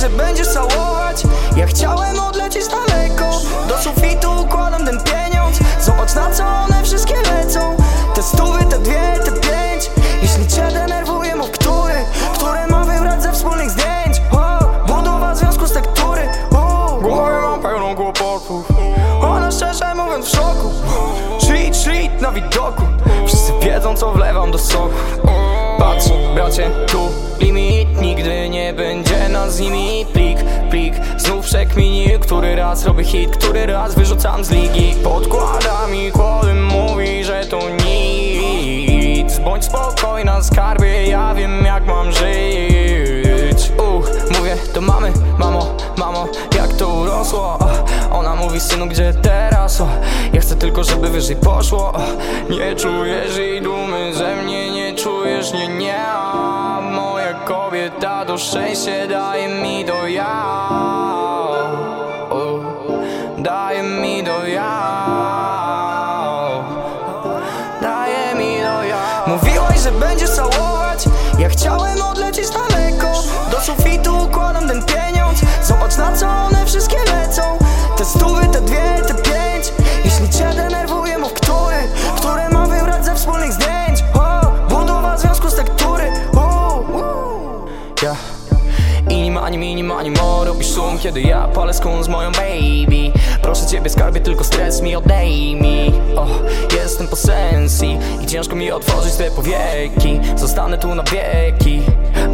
że będziesz całować. Ja chciałem odlecieć daleko. Do sufitu układam ten pieniądz. Zobacz na co one wszystkie lecą. Te stówy, te dwie, te pięć. Jeśli cię denerwuje, mów który Które mam wybrać ze wspólnych zdjęć. O, Budowa związku z tektury. O, Głowę mam pełną kłopotów. Ona szczerze mówiąc w szoku. Shit, shit na widoku. Wszyscy wiedzą co wlewam do soku. Patrz, bracie, tu z nimi Plik, plik, znów przekmini Który raz robię hit, który raz wyrzucam z ligi. Podkłada mi kłody, mówi, że to nic. Bądź spokojna, skarbie, ja wiem jak mam żyć. Uch, mówię do mamy, mamo, mamo, jak to urosło. Ona mówi, synu, gdzie teraz? O, ja chcę tylko, żeby wyżej poszło. Nie czujesz jej dumy ze mnie, nie czujesz, nie, nie to szczęście daje mi do ja. O, mi do ja. Daje mi do ja. Mówiłaś, że będziesz całować. Ja chciałem Ja i ma ani mini, ani mo Robisz szum, kiedy ja palę skun z moją baby. Proszę ciebie skarbie, tylko stres mi odejmij. O, jestem po sensji I ciężko mi otworzyć te powieki. Zostanę tu na wieki.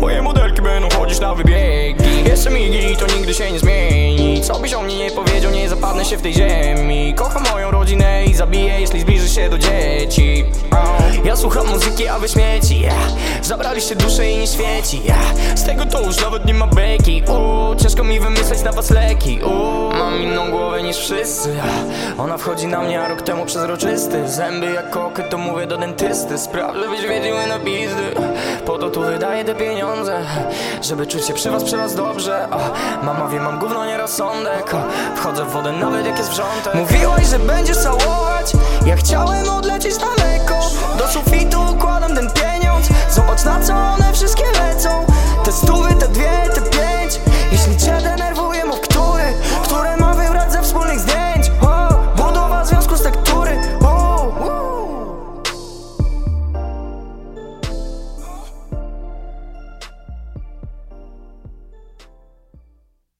Moje modelki będą chodzić na wybiegi. Jeszcze migi, to nigdy się nie zmieni. Co byś o mnie nie powiedział, nie zapadnę się w tej ziemi. Kocham moją rodzinę i zabiję, jeśli zbliży się do dzieci. Ja słucham muzyki, a wy śmieci. Yeah. Zabraliście duszę i nie świeci yeah. Z tego to już nawet nie ma beki. Ciężko mi wymyśleć na was leki. Uuu, Mam inną głowę niż wszyscy yeah. Ona wchodzi na mnie, a rok temu przezroczysty. Zęby jak kokę, to mówię do dentysty. Spraw, żebyś wiedziły na pizdy. Po to tu wydaję te pieniądze Żeby czuć się przy was, przy was dobrze. O, Mama wie, mam gówno, nie rozsądek. O, Wchodzę w wodę nawet jak jest wrzątek. Mówiłaś, że będziesz całować. Ja chciałem odlecieć daleko